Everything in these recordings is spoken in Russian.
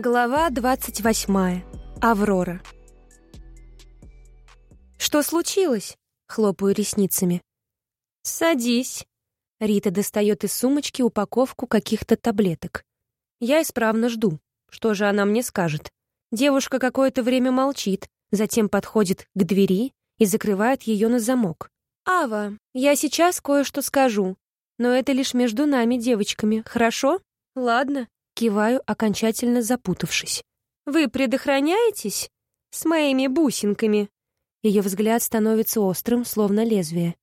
Глава 28. Аврора. «Что случилось?» — хлопаю ресницами. «Садись». Рита достает из сумочки упаковку каких-то таблеток. Я исправно жду. Что же она мне скажет? Девушка какое-то время молчит, затем подходит к двери и закрывает ее на замок. «Ава, я сейчас кое-что скажу, но это лишь между нами, девочками, хорошо? Ладно, Киваю, окончательно запутавшись. «Вы предохраняетесь? С моими бусинками?» Ее взгляд становится острым, словно лезвие.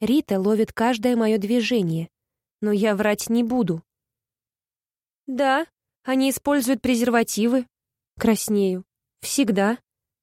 Рита ловит каждое мое движение, но я врать не буду. «Да, они используют презервативы». Краснею. «Всегда».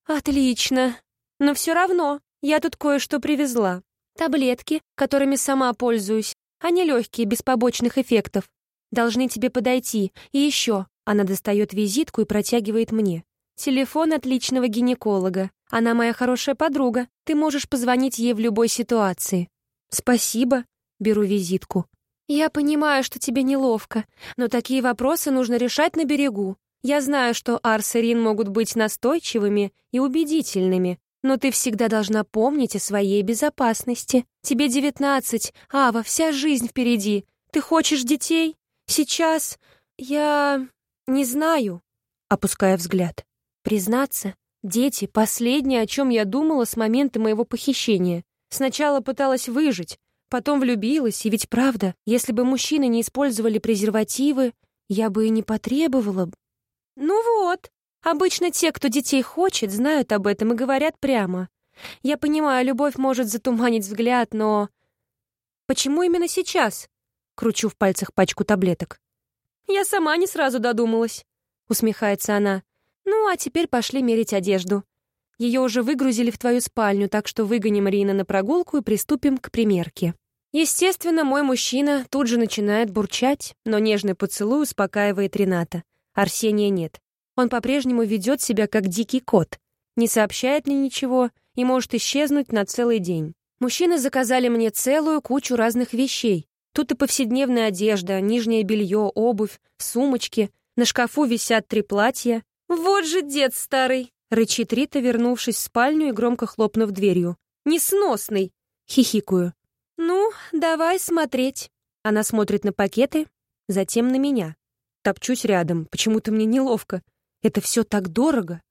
«Отлично. Но все равно, я тут кое-что привезла. Таблетки, которыми сама пользуюсь. Они легкие, без побочных эффектов должны тебе подойти. И еще. Она достает визитку и протягивает мне. Телефон отличного гинеколога. Она моя хорошая подруга. Ты можешь позвонить ей в любой ситуации. Спасибо. Беру визитку. Я понимаю, что тебе неловко, но такие вопросы нужно решать на берегу. Я знаю, что Арс и Рин могут быть настойчивыми и убедительными, но ты всегда должна помнить о своей безопасности. Тебе девятнадцать, Ава, вся жизнь впереди. Ты хочешь детей? Сейчас я не знаю, опуская взгляд. Признаться, дети — последнее, о чем я думала с момента моего похищения. Сначала пыталась выжить, потом влюбилась, и ведь правда, если бы мужчины не использовали презервативы, я бы и не потребовала. Ну вот, обычно те, кто детей хочет, знают об этом и говорят прямо. Я понимаю, любовь может затуманить взгляд, но... Почему именно сейчас? Кручу в пальцах пачку таблеток. «Я сама не сразу додумалась», — усмехается она. «Ну, а теперь пошли мерить одежду. Ее уже выгрузили в твою спальню, так что выгоним Рина на прогулку и приступим к примерке». Естественно, мой мужчина тут же начинает бурчать, но нежный поцелуй успокаивает Рената. Арсения нет. Он по-прежнему ведет себя как дикий кот. Не сообщает мне ничего и может исчезнуть на целый день. Мужчины заказали мне целую кучу разных вещей, Тут и повседневная одежда, нижнее белье, обувь, сумочки. На шкафу висят три платья. «Вот же дед старый!» — рычит Рита, вернувшись в спальню и громко хлопнув дверью. «Несносный!» — хихикаю. «Ну, давай смотреть». Она смотрит на пакеты, затем на меня. Топчусь рядом, почему-то мне неловко. Это все так дорого.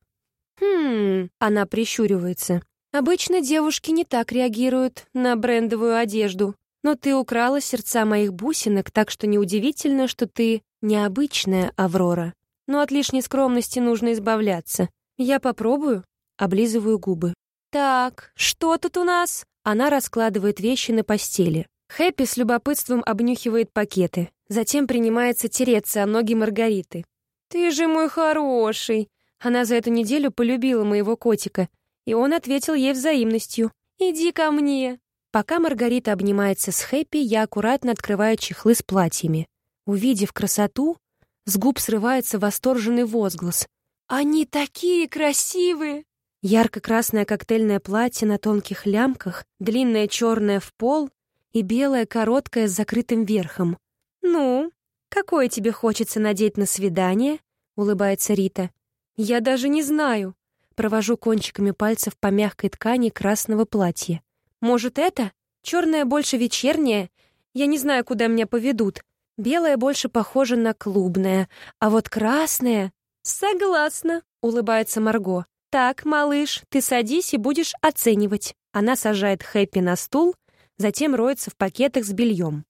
«Хм...» — она прищуривается. «Обычно девушки не так реагируют на брендовую одежду. Но ты украла сердца моих бусинок, так что неудивительно, что ты необычная Аврора. Но от лишней скромности нужно избавляться. Я попробую, облизываю губы. Так, что тут у нас? Она раскладывает вещи на постели. Хэппи с любопытством обнюхивает пакеты, затем принимается тереться о ноги Маргариты. «Ты же мой хороший!» Она за эту неделю полюбила моего котика, и он ответил ей взаимностью. «Иди ко мне!» Пока Маргарита обнимается с Хэппи, я аккуратно открываю чехлы с платьями. Увидев красоту, с губ срывается восторженный возглас. «Они такие красивые!» Ярко-красное коктейльное платье на тонких лямках, длинное черное в пол и белое короткое с закрытым верхом. «Ну, какое тебе хочется надеть на свидание?» — улыбается Рита. «Я даже не знаю». Провожу кончиками пальцев по мягкой ткани красного платья. Может, это? Черное больше вечернее? Я не знаю, куда меня поведут. Белое больше похоже на клубное, а вот красное... Согласна, улыбается Марго. Так, малыш, ты садись и будешь оценивать. Она сажает Хэппи на стул, затем роется в пакетах с бельем.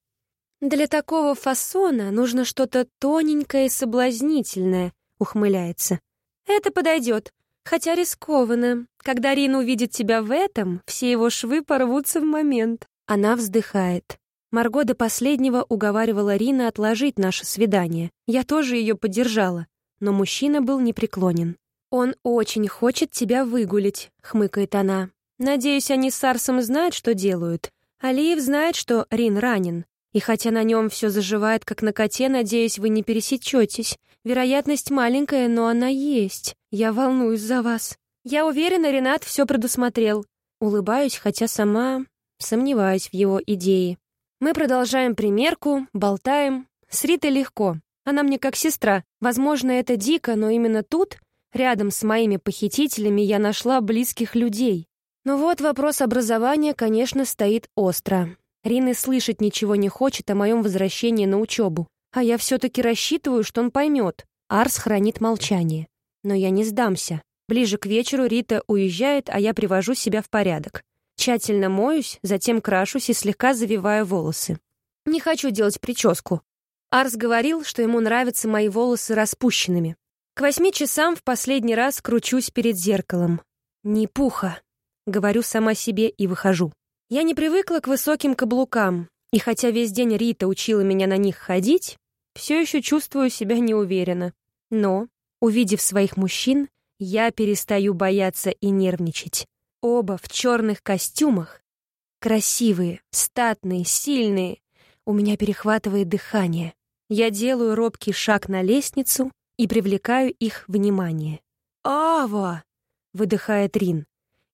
Для такого фасона нужно что-то тоненькое и соблазнительное, ухмыляется. Это подойдет. Хотя рискованно. Когда Рин увидит тебя в этом, все его швы порвутся в момент. Она вздыхает. Марго до последнего уговаривала Рина отложить наше свидание. Я тоже ее поддержала. Но мужчина был непреклонен. «Он очень хочет тебя выгулить», — хмыкает она. «Надеюсь, они с Арсом знают, что делают. Алиев знает, что Рин ранен. И хотя на нем все заживает, как на коте, надеюсь, вы не пересечетесь. Вероятность маленькая, но она есть. Я волнуюсь за вас. Я уверена, Ренат все предусмотрел. Улыбаюсь, хотя сама сомневаюсь в его идее. Мы продолжаем примерку, болтаем. С Ритой легко. Она мне как сестра. Возможно, это дико, но именно тут, рядом с моими похитителями, я нашла близких людей. Но вот вопрос образования, конечно, стоит остро. Рин слышать ничего не хочет о моем возвращении на учебу. А я все-таки рассчитываю, что он поймет. Арс хранит молчание. Но я не сдамся. Ближе к вечеру Рита уезжает, а я привожу себя в порядок. Тщательно моюсь, затем крашусь и слегка завиваю волосы. Не хочу делать прическу. Арс говорил, что ему нравятся мои волосы распущенными. К восьми часам в последний раз кручусь перед зеркалом. Не пуха. Говорю сама себе и выхожу. Я не привыкла к высоким каблукам, и хотя весь день Рита учила меня на них ходить, все еще чувствую себя неуверенно. Но, увидев своих мужчин, я перестаю бояться и нервничать. Оба в черных костюмах. Красивые, статные, сильные. У меня перехватывает дыхание. Я делаю робкий шаг на лестницу и привлекаю их внимание. «Ава!» — выдыхает Рин.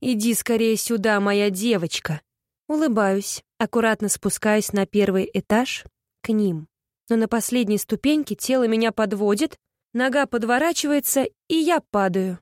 «Иди скорее сюда, моя девочка!» Улыбаюсь, аккуратно спускаюсь на первый этаж к ним. Но на последней ступеньке тело меня подводит, нога подворачивается, и я падаю.